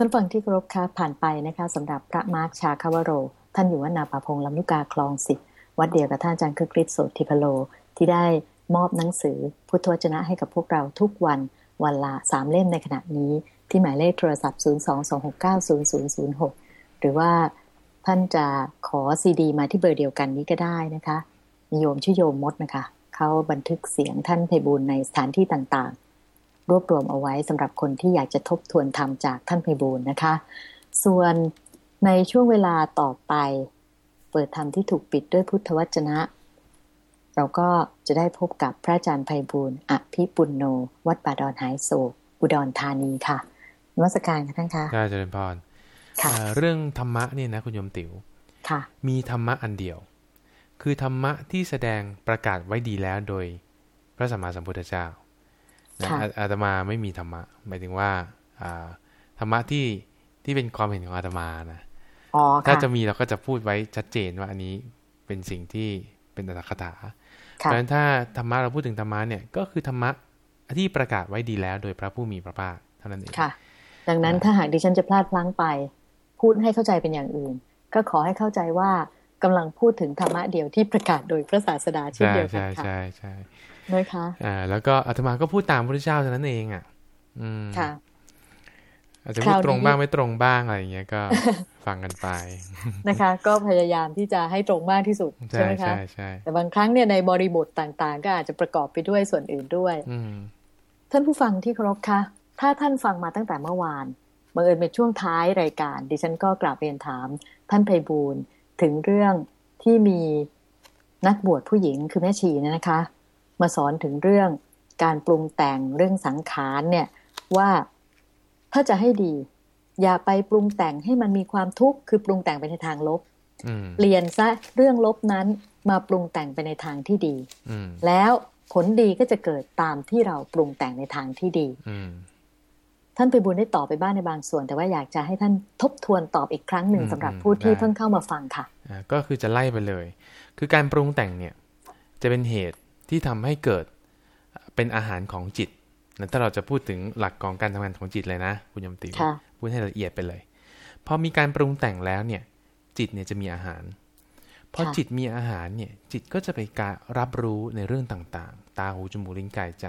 ท่านฟังที่เคารพค่ะผ่านไปนะคะสำหรับพระมาร์คชาคาวโร ท่านอยู่วัดนาป่าพงลำลูกกาคลองสิบวัดเดียวกับท่านอาจารย์คึกฤทธิ์ โสตฺถิผโล ที่ได้มอบหนังสือพุทธวจนะให้กับพวกเราทุกวันวันละสามเล่มในขณะนี้ ที่หมายเลขโทรศัพท์ 022690006 หรือว่าท่านจะขอซีดี มาที่เบอร์เดียวกันนี้ก็ได้นะคะนิยมชื่อโยมมดนะคะ เขาบันทึกเสียงท่านไพบูลย์ในสถานที่ต่างๆ รวบรวมเอาไว้สำหรับคนที่อยากจะทบทวนธรรมจากท่านไพบูลนะคะ ส่วนในช่วงเวลาต่อไป เปิดธรรมที่ถูกปิดด้วยพุทธวจนะ เราก็จะได้พบกับพระอาจารย์ไพบูลอภิปุณโน วัดป่าดอนหายโศกอุดรธานีค่ะนวัสการค่ะท่านคะได้เจริญพรเรื่องธรรมะเนี่ยนะคุณโยมติ๋วมีธรรมะอันเดียว คือธรรมะที่แสดงประกาศไว้ดีแล้วโดยพระสัมมาสัมพุทธเจ้า นะอาตมาไม่มีธรรมะหมายถึงว่าธรรมะที่ที่เป็นความเห็นของอาตมานะถ้าจะมีเราก็จะพูดไว้ชัดเจนว่าอันนี้เป็นสิ่งที่เป็นอัตถคถาเพราะฉะนั้นถ้าธรรมะเราพูดถึงธรรมะเนี่ยก็คือธรรมะที่ประกาศไว้ดีแล้ว โดยพระผู้มีพระภาคเท่านั้นเองค่ะ ดังนั้นถ้าหากดิฉันจะพลาดพลั้งไป พูดให้เข้าใจเป็นอย่างอื่น ก็ขอให้เข้าใจว่ากำลังพูดถึงธรรมะเดียวที่ประกาศโดยพระศาสดาเช่นเดียวกันค่ะใช่ใช่ นะคะอ่าแล้วก็อาตมาก็พูดตามพระเจ้าเท่านั้นเองอะ อืมค่ะอาจจะพูดตรงบ้างไม่ตรงบ้างอะไรอย่างเงี้ยก็ฟังกันไปนะคะ ก็พยายามที่จะให้ตรงมากที่สุดใช่ไหมคะใช่ใช่แต่บางครั้งเนี่ยในบริบทต่างๆ ก็อาจจะประกอบไปด้วยส่วนอื่นด้วยท่านผู้ฟังที่เคารพคะถ้าท่านฟังมาตั้งแต่เมื่อวานบังเอิญเป็นช่วงท้ายรายการ ดิฉันก็กราบเรียนถาม ท่านไพบูลถึงเรื่องที่มีนักบวชผู้หญิงคือแม่ชีนะคะ มาสอนถึงเรื่องการปรุงแต่งเรื่องสังขารเนี่ยว่าถ้าจะให้ดี อย่าไปปรุงแต่งให้มันมีความทุกข์คือปรุงแต่งไปในทางลบเปลี่ยนซะเรื่องลบนั้นมาปรุงแต่งไปในทางที่ดีแล้วผลดีก็จะเกิดตามที่เราปรุงแต่งในทางที่ดีท่านไปบุญได้ตอบไปบ้างในบางส่วน แต่ว่าอยากจะให้ท่านทบทวนตอบอีกครั้งหนึ่งสำหรับผู้ที่เพิ่งเข้ามาฟังค่ะก็คือจะไล่ไปเลย คือการปรุงแต่งเนี่ย จะเป็นเหตุ ที่ทำให้เกิดเป็นอาหารของจิตถ้าเราจะพูดถึงหลักของการทำงานของจิตเลยนะคุณยมติพูดให้ละเอียดไปเลยพอมีการปรุงแต่งแล้วเนี่ย จิตเนี่ยจะมีอาหารพอจิตมีอาหารเนี่ย จิตก็จะไปการรับรู้ในเรื่องต่างๆ ตาหูจมูกลิ้นกายใจ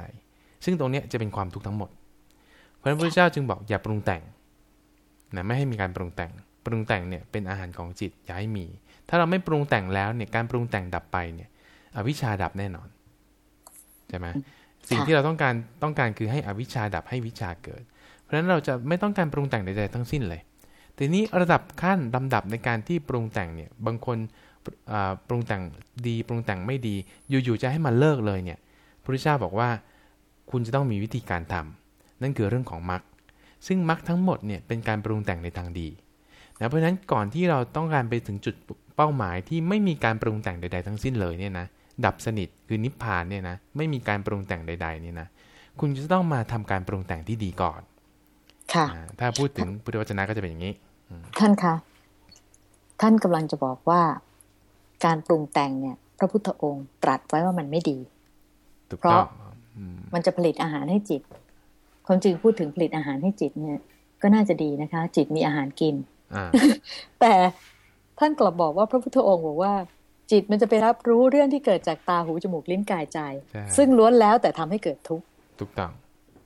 ซึ่งตรงนี้จะเป็นความทุกข์ทั้งหมด เพราะฉะนั้นพระเจ้าจึงบอกอย่าปรุงแต่งนะไม่ให้มีการปรุงแต่ง ปรุงแต่งเนี่ยเป็นอาหารของจิตอย่าให้มี ถ้าเราไม่ปรุงแต่งแล้วเนี่ยการปรุงแต่งดับไปเนี่ย อวิชชาดับแน่นอน ใช่ไหมสิ่งที่เราต้องการต้องการคือให้อวิชชาดับให้วิชาเกิด เพราะฉะนั้นเราจะไม่ต้องการปรุงแต่งใดๆทั้งสิ้นเลยทีนี้ระดับขั้นลำดับในการที่ปรุงแต่งเนี่ยบางคนปรุงแต่งดีปรุงแต่งไม่ดี อยู่ๆจะให้มันเลิกเลยเนี่ยพระพุทธเจ้าบอกว่าคุณจะต้องมีวิธีการทำนั่นคือเรื่องของมรรคซึ่งมรรคทั้งหมดเนี่ยเป็นการปรุงแต่งในทางดีนะเพราะฉะนั้นก่อนที่เราต้องการไปถึงจุดเป้าหมายที่ไม่มีการปรุงแต่งใด ๆ ทั้งสิ้นเลยเนี่ยนะ ดับสนิทคือนิพพานเนี่ยนะไม่มีการปรุงแต่งใดๆเนี่ยนะคุณจะต้องมาทำการปรุงแต่งที่ดีก่อน ค่ะ ถ้าพูดถึงพุทธวจนะก็จะเป็นอย่างนี้ ท่านคะท่านกำลังจะบอกว่า การปรุงแต่งเนี่ย พระพุทธองค์ตรัสไว้ว่ามันไม่ดีเพราะมันจะผลิตอาหารให้จิตคนจึงพูดถึงผลิตอาหารให้จิตเนี่ย ก็น่าจะดีนะคะ จิตมีอาหารกินแต่ท่านกลับบอกว่าพระพุทธองค์บอกว่า จิตมันจะไปรับรู้เรื่องที่เกิดจากตาหูจมูกลิ้นกายใจ ซึ่งล้วนแล้วแต่ทำให้เกิดทุกข์ถูกต้อง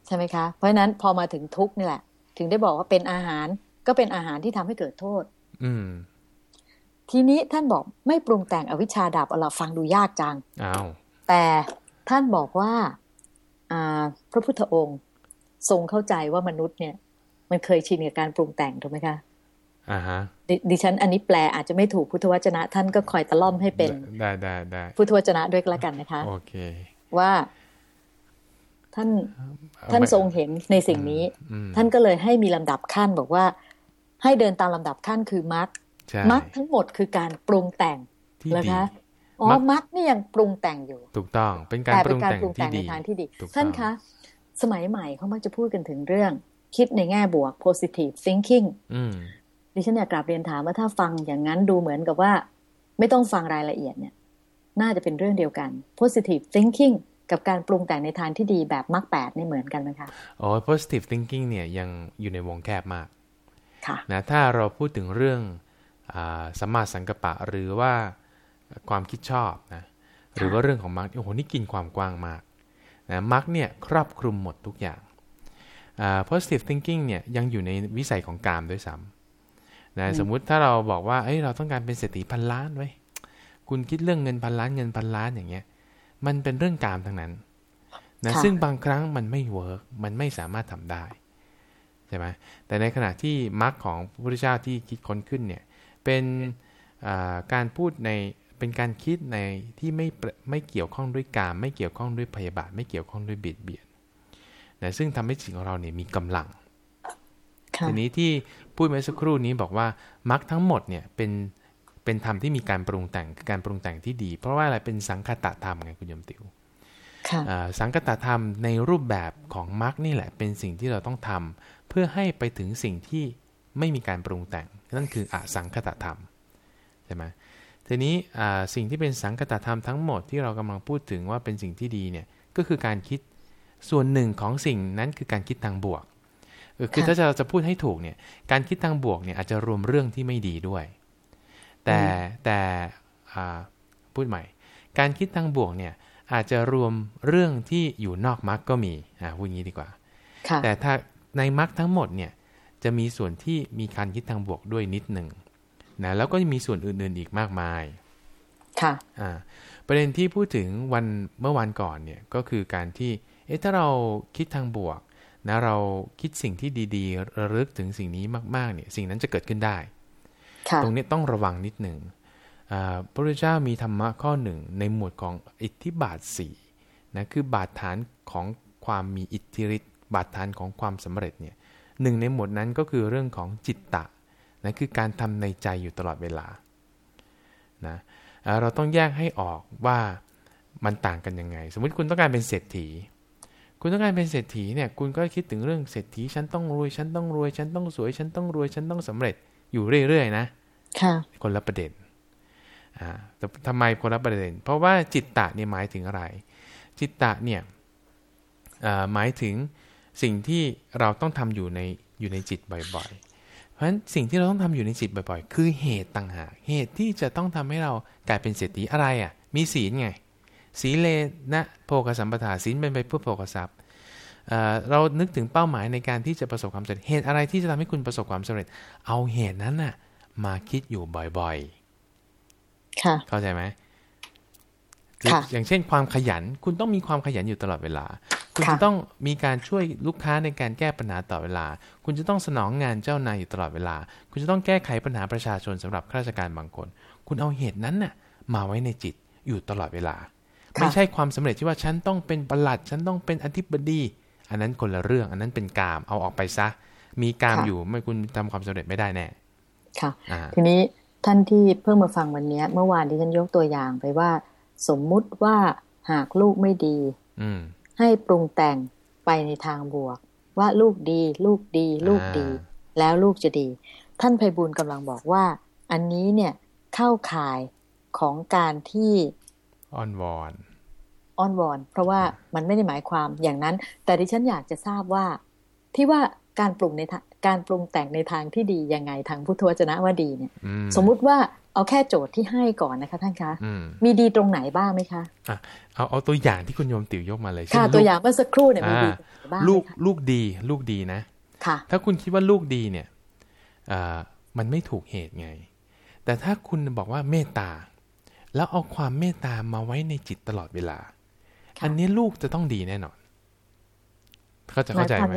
ใช่ไหมคะ เพราะฉะนั้นพอมาถึงทุกข์นี่แหละ ถึงได้บอกว่าเป็นอาหารก็เป็นอาหารที่ทำให้เกิดโทษ อืมทีนี้ท่านบอกไม่ปรุงแต่งอวิชชาดับเราฟังดูยากจังอ้าวแต่ท่านบอกว่าอ่าพระพุทธองค์ทรงเข้าใจว่ามนุษย์เนี่ย มันเคยชินกับการปรุงแต่งถูกไหมคะ อ่าฮะดิฉันอันนี้แปลอาจจะไม่ถูกพุทธวจนะ ท่านก็คอยตะล่อมให้เป็นได้ได้ได้พุทธวจนะด้วยกันนะคะ โอเค ว่า ท่านท่านทรงเห็นในสิ่งนี้ ท่านก็เลยให้มีลำดับขั้นบอกว่า ให้เดินตามลำดับขั้นคือมรรคมรรคทั้งหมดคือการปรุงแต่งนะคะอ๋อมรรคนี่ยังปรุงแต่งอยู่ ถูกต้อง เป็นการปรุงแต่งที่ดีในทางที่ดี ท่านคะ สมัยใหม่เขามักจะพูดกันถึงเรื่อง คิดในแง่บวก positive thinking ดิฉันอยากกราบเรียนถามว่าถ้าฟังอย่างนั้นดูเหมือนกับว่า ไม่ต้องฟังรายละเอียดเนี่ย น่าจะเป็นเรื่องเดียวกัน positive thinking กับการปรุงแต่งในทางที่ดีแบบมรรคแปดนี่เหมือนกันไหมคะอ๋อ positive thinking เนี่ยยังอยู่ในวงแคบมากนะถ้าเราพูดถึงเรื่องอสัมมาสังกัปปะหรือว่าความคิดชอบนะหรือว่าเรื่องของมรรคโอ้โหนี่กินความกว้างมากนะมรรคเนี่ยครอบคลุมหมดทุกอย่าง positive thinking เนี่ยยังอยู่ในวิสัยของกามด้วยซ้ำ นะสมมุติถ้าเราบอกว่าเอ้ยเราต้องการเป็นเศรษฐีพันล้านไว้คุณคิดเรื่องเงินพันล้านเงินพันล้านอย่างเงี้ย มันเป็นเรื่องกามทั้งนั้นนะซึ่งบางครั้งมันไม่ work มันไม่สามารถทำได้ใช่ไหมแต่ในขณะที่มรรคของพระพุทธเจ้าที่คิดค้นขึ้นเนี่ยเป็นการพูดในเป็นการคิดในที่ไม่ไม่เกี่ยวข้องด้วยกาม ไม่เกี่ยวข้องด้วยพยาบาท ไม่เกี่ยวข้องด้วยเบียดเบียนนะซึ่งทำให้จิตของเราเนี่ยมีกำลัง ทีนี้ที่พูดเมื่อสักครู่นี้บอกว่ามรรคทั้งหมดเนี่ยเป็นเป็นธรรมที่มีการปรุงแต่งคือการปรุงแต่งที่ดี เพราะว่าอะไรเป็นสังคตะธรรมไงคุณยมติวสังคตะธรรมในรูปแบบของมรรคนี่แหละ เป็นสิ่งที่เราต้องทำเพื่อให้ไปถึงสิ่งที่ไม่มีการปรุงแต่ง นั่นคืออสังคตะธรรมใช่ไหมทีนี้สิ่งที่เป็นสังคตะธรรมทั้งหมดที่เรากำลังพูดถึงว่าเป็นสิ่งที่ดีเนี่ยก็คือการคิดส่วนหนึ่งของสิ่งนั้นคือการคิดทางบวก คือถ้าเราจะพูดให้ถูกเนี่ย การคิดทางบวกเนี่ยอาจจะรวมเรื่องที่ไม่ดีด้วย แต่แต่พูดใหม่ การคิดทางบวกเนี่ยอาจจะรวมเรื่องที่อยู่นอกมรรคก็มีอ่าพูดงี้ดีกว่า แต่ถ้าในมรรคทั้งหมดเนี่ยจะมีส่วนที่มีการคิดทางบวกด้วยนิดหนึ่งนะแล้วก็มีส่วนอื่นๆอีกมากมาย ค่ะอ่าประเด็นที่พูดถึงวันเมื่อวันก่อนเนี่ยก็คือการที่เอ๊ะถ้าเราคิดทางบวก นะเราคิดสิ่งที่ดีๆ ระลึกถึงสิ่งนี้มากๆเนี่ยสิ่งนั้นจะเกิดขึ้นได้ ตรงนี้ต้องระวังนิดหนึ่งพระพุทธเจ้ามีธรรมะข้อหนึ่งในหมวดของอิทธิบาทสี่นะคือบาดฐานของความมีอิทธิฤทธิ์บาดฐานของความสำเร็จเนี่ยหนึ่งในหมวดนั้นก็คือเรื่องของจิตตะนะคือการทำในใจอยู่ตลอดเวลานะเราต้องแยกให้ออกว่ามันต่างกันยังไง สมมติคุณต้องการเป็นเศรษฐี คุณต้องการเป็นเศรษฐีเนี่ยคุณก็คิดถึงเรื่องเศรษฐีฉันต้องรวยฉันต้องรวยฉันต้องสวยฉันต้องรวยฉันต้องสำเร็จอยู่เรื่อยๆนะค่ะคนละประเด็นอ่าแต่ทำไมคนละประเด็น เพราะว่าจิตตะเนี่ยหมายถึงอะไร จิตตะเนี่ยหมายถึงสิ่งที่เราต้องทำอยู่ในอยู่ในจิตบ่อยๆ เพราะฉะนั้นสิ่งที่เราต้องทำอยู่ในจิตบ่อยๆ คือเหตุต่างหากเหตุที่จะต้องทำให้เรากลายเป็นเศรษฐีอะไรอะ มีศีลไง ศีเลนะโภกสัมปทาศีลเป็นไปเพื่อโภกทรัพย์เรานึกถึงเป้าหมายในการที่จะประสบความสำเร็จ เหตุอะไรที่จะทำให้คุณประสบความสำเร็จ เอาเหตุนั้นน่ะ มาคิดอยู่บ่อยๆ ค่ะ เข้าใจไหมอย่างเช่นความขยัน คุณต้องมีความขยันอยู่ตลอดเวลา คุณจะต้องมีการช่วยลูกค้าในการแก้ปัญหาต่อเวลา คุณจะต้องสนองงานเจ้านายอยู่ตลอดเวลา คุณจะต้องแก้ไขปัญหาประชาชนสำหรับข้าราชการบางคน คุณเอาเหตุนั้นน่ะ มาไว้ในจิตอยู่ตลอดเวลา ไม่ใช่ความสำเร็จที่ว่าฉันต้องเป็นประหลัด ฉันต้องเป็นอธิบดี อันนั้นคนละเรื่อง อันนั้นเป็นกามเอาออกไปซะ มีกามอยู่ไม่คุณทำความสำเร็จไม่ได้แน่ ค่ะ ทีนี้ท่านที่เพิ่งมาฟังวันนี้เมื่อวานที่ฉันยกตัวอย่างไปว่า สมมุติว่าหากลูกไม่ดี อืให้ปรุงแต่งไปในทางบวก ว่าลูกดี ลูกดี ลูกดี แล้วลูกจะดี ท่านไพบูลกำลังบอกว่า อันนี้เนี่ยเข้าข่ายของการที่อ้อนวอน อ้อนวอน เพราะว่ามันไม่ได้หมายความอย่างนั้น แต่ดิฉันอยากจะทราบว่า ที่ว่าการปรุงในการปรุงแต่งในทางที่ดียังไงทางพุทธวจนะว่าดีเนี่ย สมมุติว่าเอาแค่โจทย์ที่ให้ก่อนนะคะท่านคะ มีดีตรงไหนบ้างไหมคะอะเอาเอาตัวอย่างที่คุณโยมติ๋วยกมาเลยค่ะตัวอย่างเมื่อสักครู่เนี่ยมีดีบ้างลูกลูกดี ลูกดีนะค่ะ ถ้าคุณคิดว่าลูกดีเนี่ยอ่ามันไม่ถูกเหตุไง แต่ถ้าคุณบอกว่าเมตตา แล้วเอาความเมตตามาไว้ในจิตตลอดเวลา อันนี้ลูกจะต้องดีแน่นอนเขาจะเข้าใจไหม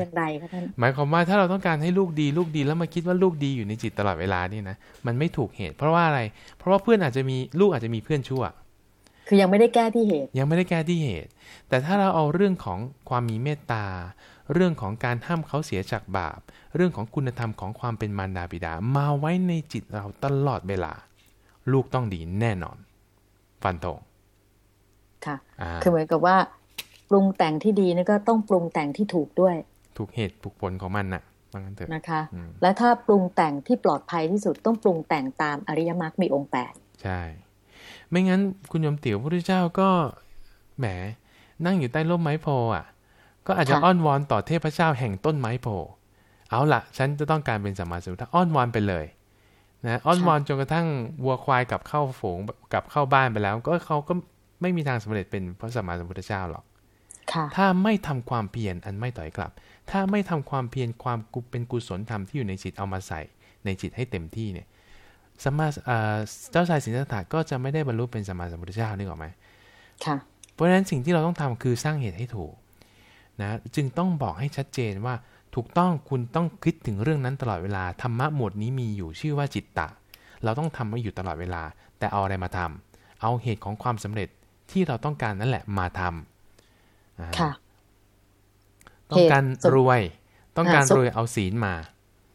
หมายความว่าถ้าเราต้องการให้ลูกดีลูกดีแล้วมาคิดว่าลูกดีอยู่ในจิตตลอดเวลานี่นะมันไม่ถูกเหตุ เพราะว่าอะไร เพราะว่าเพื่อนอาจจะมีลูกอาจจะมีเพื่อนชั่ว คือยังไม่ได้แก้ที่เหตุ ยังไม่ได้แก้ที่เหตุ แต่ถ้าเราเอาเรื่องของความมีเมตตา เรื่องของการห้ามเขาเสียจากบาป เรื่องของคุณธรรมของความเป็นมารดาบิดา มาไว้ในจิตเราตลอดเวลา ลูกต้องดีแน่นอน ฟันธง ค่ะ คือเหมือนกับว่าปรุงแต่งที่ดีนี่ก็ต้องปรุงแต่งที่ถูกด้วย ถูกเหตุถูกผลของมันน่ะว่างั้นเถอะนะคะ แล้วถ้าปรุงแต่งที่ปลอดภัยที่สุดต้องปรุงแต่งตามอริยมรรคมีองค์แปดใช่ ไม่งั้นคุณยมติ๋วพระพุทธเจ้าก็แหมนั่งอยู่ใต้ร่มไม้โพอะ ก็อาจจะอ้อนวอนต่อเทพเจ้าแห่งต้นไม้โพเอาละฉันจะต้องการเป็นสัมมาสัมพุทธะอ้อนวอนไปเลยนะอ้อนวอนจนกระทั่งวัวควายกับเข้าฝูงกับเข้าบ้านไปแล้ว ก็เขาก็ ไม่มีทางสำเร็จเป็นพระสัมมาสัมพุทธเจ้าหรอกถ้าไม่ทำความเพียรอันไม่ต่อยกลับ ถ้าไม่ทำความเพียรความกุเป็นกุศลธรรมที่อยู่ในจิตเอามาใส่ในจิตให้เต็มที่เนี่ยสัมมาเจ้าชายสินธัตถะก็จะไม่ได้บรรลุเป็นสัมมาสัมพุทธเจ้านึกออกไหมค่ะเพราะฉะนั้นสิ่งที่เราต้องทำคือสร้างเหตุให้ถูกนะจึงต้องบอกให้ชัดเจนว่าถูกต้องคุณต้องคิดถึงเรื่องนั้นตลอดเวลาธรรมะหมวดนี้มีอยู่ชื่อว่าจิตตะ เราต้องทำมาอยู่ตลอดเวลา แต่เอาอะไรมาทำเอาเหตุของความสำเร็จ ที่เราต้องการนั่นแหละมาทำค่ะต้องการรวย ต้องการรวยเอาศีลมา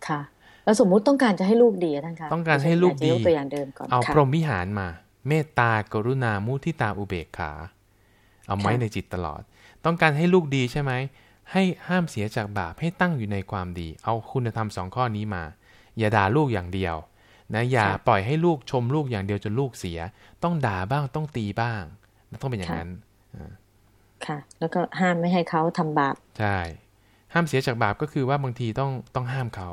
ค่ะ แล้วสมมุติต้องการจะให้ลูกดีท่านคะต้องการให้ลูกดีตัวอย่างเดิมก่อนเอาพรหมวิหารมา เมตตากรุณามุทิตาอุเบกขา เอาไว้ในจิตตลอด ต้องการให้ลูกดีใช่ไหมให้ห้ามเสียจากบาปให้ตั้งอยู่ในความดี เอาคุณธรรมสองข้อนี้มา อย่าด่าลูกอย่างเดียวนะอย่าปล่อยให้ลูกชมลูกอย่างเดียวจนลูกเสีย ต้องด่าบ้างต้องตีบ้าง ต้องเป็นอย่างนั้นค่ะ แล้วก็ห้ามไม่ให้เขาทำบาปใช่ห้ามเสียจากบาปก็คือว่าบางทีต้องต้องห้ามเขา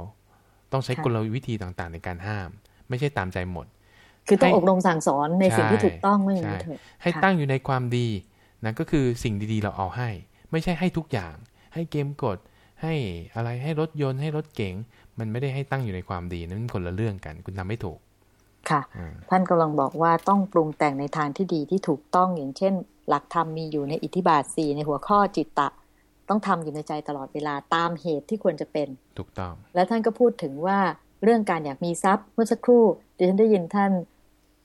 ต้องใช้กลวิธีต่างๆ ในการห้าม ไม่ใช่ตามใจหมด คือต้องอบรมสั่งสอนในสิ่งที่ถูกต้องไม่อย่างนี้เถอะให้ตั้งอยู่ในความดีนั่นก็คือสิ่งดีๆ เราเอาให้ ไม่ใช่ให้ทุกอย่าง ให้เกมกดให้อะไรให้รถยนต์ให้รถเก๋งมันไม่ได้ให้ตั้งอยู่ในความดีนั้นคนละเรื่องกัน คุณทำไม่ถูก ค่ะ ท่านกำลังบอกว่าต้องปรุงแต่งในทางที่ดีที่ถูกต้องอย่างเช่น หลักธรรมมีอยู่ในอิทธิบาทสี่ในหัวข้อจิตตะ ต้องทำอยู่ในใจตลอดเวลาตามเหตุที่ควรจะเป็นถูกต้อง และท่านก็พูดถึงว่าเรื่องการอยากมีทรัพย์เมื่อสักครู่ดิฉันได้ยินท่าน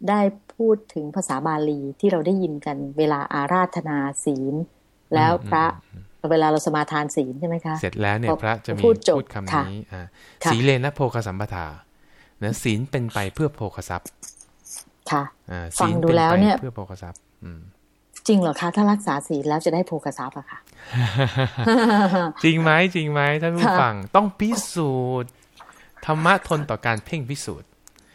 ได้พูดถึงภาษาบาลีที่เราได้ยินกันเวลาอาราธนาศีล แล้วพระเวลาเราสมาทานศีลใช่ไหมคะ เสร็จแล้วเนี่ยพระจะมีพูดคำนี้สีเลนะโภคสัมปทา นะศีลเป็นไปเพื่อโภคทรัพย์ ค่ะฟังดูแล้วเนี่ยเพื่อโภคทรัพย์จริงเหรอคะ ถ้ารักษาศีลแล้วจะได้โภคทรัพย์อะค่ะ จริงไหมจริงไหมท่านผู้ฟังต้องพิสูจน์ธรรมะทนต่อการเพ่งพิสูจน์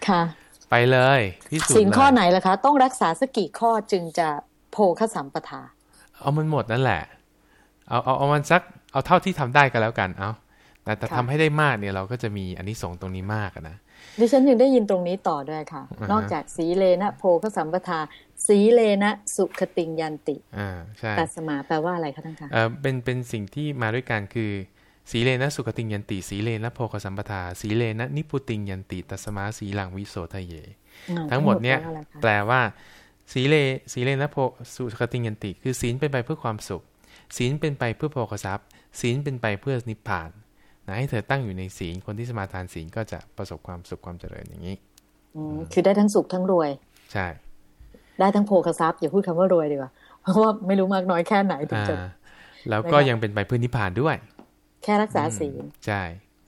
ค่ะ ไปเลยพิสูจน์สิ่งข้อไหนล่ะคะ ต้องรักษาสักกี่ข้อจึงจะโภคสัมปทา เอามันหมดนั่นแหละ เอาเอาเอามันสักเอาเท่าที่ทำได้ก็แล้วกันเอาแต่แต่ทำให้ได้มากเนี่ยเราก็จะมีอันนี้ส่งตรงนี้มากนะ ดิฉันยังได้ยินตรงนี้ต่อด้วยค่ะ นอกจากสีเลนะโพคสัมปทา สีเลนะสุขติงยันติอ่าใช่ตัสมาแปลว่าอะไรคะท่านคะเออเป็นเป็นสิ่งที่มาด้วยกันคือ สีเลนะสุขติงยันติ สีเลนะโพคสัมปทา สีเลนะนิพุติงยันติตัสมาสีหลังวิโสทะเย ทั้งหมดเนี้ยแปลว่า สีเลสีเลนะโพสุขติงยันติ คือศีลเป็นไปเพื่อความสุข ศีลเป็นไปเพื่อโภคทรัพย์ศีลเป็นไปเพื่อนิพพาน นะให้เธอตั้งอยู่ในศีลคนที่สมาทานศีลก็จะประสบความสุขความเจริญอย่างนี้คือได้ทั้งสุขทั้งรวย ใช่ ได้ทั้งโภคทรัพย์อย่าพูดคำว่ารวยดีกว่าเพราะว่าไม่รู้มากน้อยแค่ไหนถึงจะแล้วก็ยังเป็นไปเพื่อนิพพานด้วย แค่รักษาศีลใช่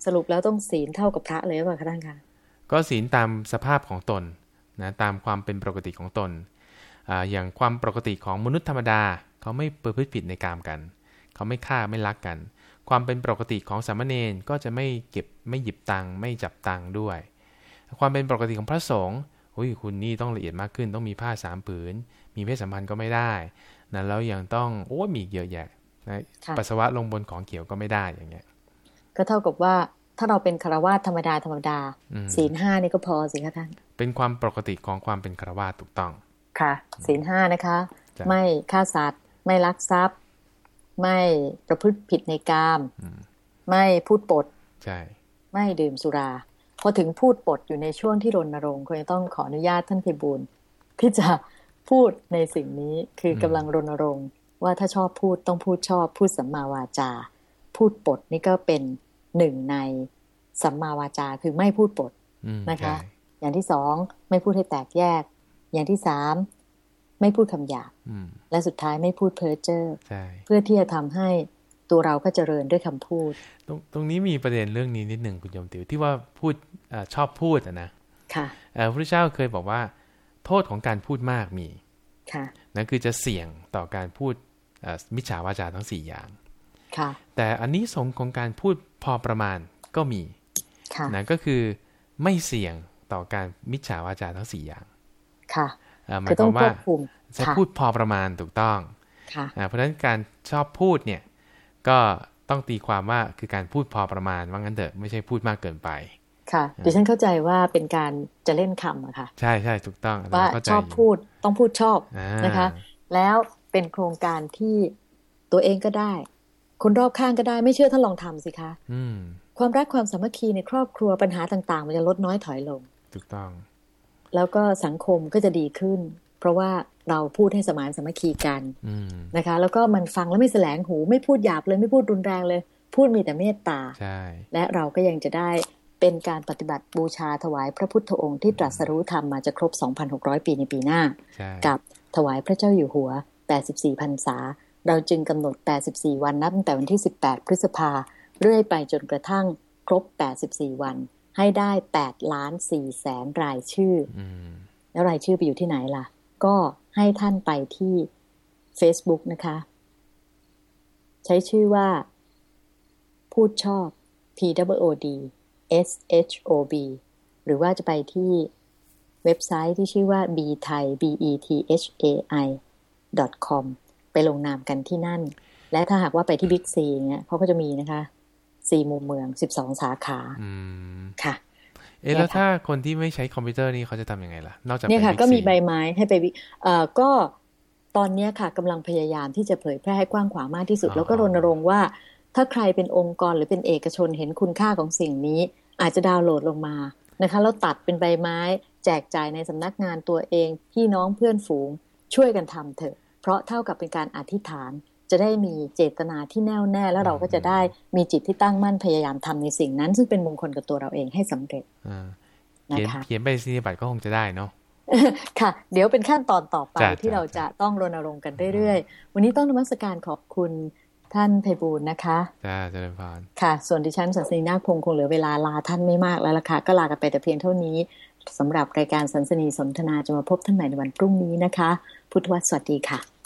สรุปแล้วต้องศีลเท่ากับพระเลยหรือเปล่าคะท่านคะก็ศีลตามสภาพของตนนะตามความเป็นปกติของตนออย่างความปกติของมนุษย์ธรรมดาเขาไม่ประพฤติผิดในกามกัน เขาไม่ฆ่าไม่ลักกัน ความเป็นปกติของสามเณรก็จะไม่เก็บไม่หยิบตังค์ไม่จับตังค์ด้วย ความเป็นปกติของพระสงฆ์อุ้ยคุณนี่ต้องละเอียดมากขึ้นต้องมีผ้าสามผืน มีเพศสัมพันธ์ก็ไม่ได้นะแล้วยังต้องโอ้มีเยอะแยะนะปัสสาวะลงบนของเขียวก็ไม่ได้อย่างเงี้ย ก็เท่ากับว่าถ้าเราเป็นคารวาสธรรมดาธรรมดาศีลห้านี่ก็พอสิคะท่าน เป็นความปกติของความเป็นคารวาสถูกต้อง ค่ะศีลห้านะคะ ไม่ฆ่าสัตว์ไม่ลักทรัพย์ ไม่ประพฤติผิดในกามไม่พูดปดใช่ไม่ดื่มสุราพอถึงพูดปดอยู่ในช่วงที่รณรงค์ควรจะต้องขออนุญาตท่านพิบูลที่จะพูดในสิ่งนี้คือกำลังรณรงค์ ว่าถ้าชอบพูดต้องพูดชอบพูดสัมมาวาจา พูดปดนี่ก็เป็นหนึ่งในสัมมาวาจาคือไม่พูดปดนะคะ อย่างที่สองไม่พูดให้แตกแยก อย่างที่สาม ไม่พูดคำหยาบและสุดท้ายไม่พูดเพ้อเจ้อเพื่อที่จะทำให้ตัวเราก็เจริญด้วยคำพูด ตรงตรงนี้มีประเด็นเรื่องนี้นิดหนึ่งคุณโยมติวที่ว่าพูดอชอบพูดนะค่ะพระพุทธเจ้าเคยบอกว่า โทษของการพูดมากมีค่ะนั่นคือจะเสี่ยงต่อการพูดมิจฉาวาจาทั้งสี่อย่างค่ะ แต่อันนี้สงของการพูดพอประมาณก็มีค่ะนั่นก็คือไม่เสี่ยงต่อการมิจฉาวาจาทั้งสี่อย่างค่ะ หมายความว่าจะพูดพอประมาณถูกต้องเพราะฉะนั้นการชอบพูดเนี่ยก็ต้องตีความว่าคือการพูดพอประมาณว่างั้นเถอะไม่ใช่พูดมากเกินไปค่ะดิฉันเข้าใจว่าเป็นการจะเล่นคำอะค่ะ ใช่ใช่ถูกต้องว่าชอบพูดต้องพูดชอบนะคะ แล้วเป็นโครงการที่ตัวเองก็ได้ คนรอบข้างก็ได้ไม่เชื่อท่านลองทำสิคะ อืความรักความสามัคคีในครอบครัวปัญหาต่าง ๆ มันจะลดน้อยถอยลง ถูกต้อง แล้วก็สังคมก็จะดีขึ้น เพราะว่าเราพูดให้สมานสามัคคีกันนะคะ แล้วก็มันฟังแล้วไม่แสลงหู ไม่พูดหยาบเลยไม่พูดรุนแรงเลย พูดมีแต่เมตตาและเราก็ยังจะได้เป็นการปฏิบัติบูชาถวายพระพุทธองค์ที่ตรัสรู้ธรรมมาจะครบ 2,600 ปีในปีหน้า กับถวายพระเจ้าอยู่หัว 84พรรษา เราจึงกำหนด 84 วันนับตั้งแต่วันที่ 18 พฤษภาเรื่อยไปจนกระทั่งครบ 84 วัน ให้ได้8ล้าน4แสนรายชื่ออแล้วรายชื่อไปอยู่ที่ไหนล่ะ ก็ให้ท่านไปที่ Facebook นะคะ ใช้ชื่อว่า พูดชอบ P W O D S H O B หรือว่าจะไปที่เว็บไซต์ที่ชื่อว่า b thai b e t h a i com ไปลงนามกันที่นั่น และถ้าหากว่าไปที่บิ๊กซีเนี่ยเขาก็จะมีนะคะ สี่มุมเมืองสิบสองสาขาค่ะ เอ๊ะแล้วถ้าคนที่ไม่ใช้คอมพิวเตอร์นี่เขาจะทำยังไงล่ะ นอกจากเนี่ยค่ะ ก็มีใบไม้ให้ไปวิเอ่อก็ตอนนี้ค่ะกำลังพยายามที่จะเผยแพร่ให้กว้างขวางมากที่สุด แล้วก็รณรงค์ว่า ถ้าใครเป็นองค์กรหรือเป็นเอกชนเห็นคุณค่าของสิ่งนี้ อาจจะดาวน์โหลดลงมานะคะแล้วตัดเป็นใบไม้ แจกจ่ายในสำนักงานตัวเองพี่น้องเพื่อนฝูงช่วยกันทำเถอะ เพราะเท่ากับเป็นการอธิษฐาน จะได้มีเจตนาที่แน่วแน่ แล้วเราก็จะได้มีจิตที่ตั้งมั่นพยายามทำในสิ่งนั้น ซึ่งเป็นมงคลกับตัวเราเองให้สำเร็จเขียนเขียนใบสีบัตรก็คงจะได้เนาะค่ะ เดี๋ยวเป็นขั้นตอนต่อไปที่เราจะต้องรณรงค์กันเรื่อยๆ วันนี้ต้องนมัสการขอบคุณท่านไพบูลนะคะจ้าเจริญพรค่ะ ส่วนดิฉันสันสนีนาคพงคงเหลือเวลาลาท่านไม่มากแล้วล่ะค่ะ ก็ลากันไปแต่เพียงเท่านี้สำหรับรายการสันสนีสนทนาจะมาพบท่านใหม่ในวันพรุ่งนี้นะคะ พุทธวัตรสวัสดีค่ะ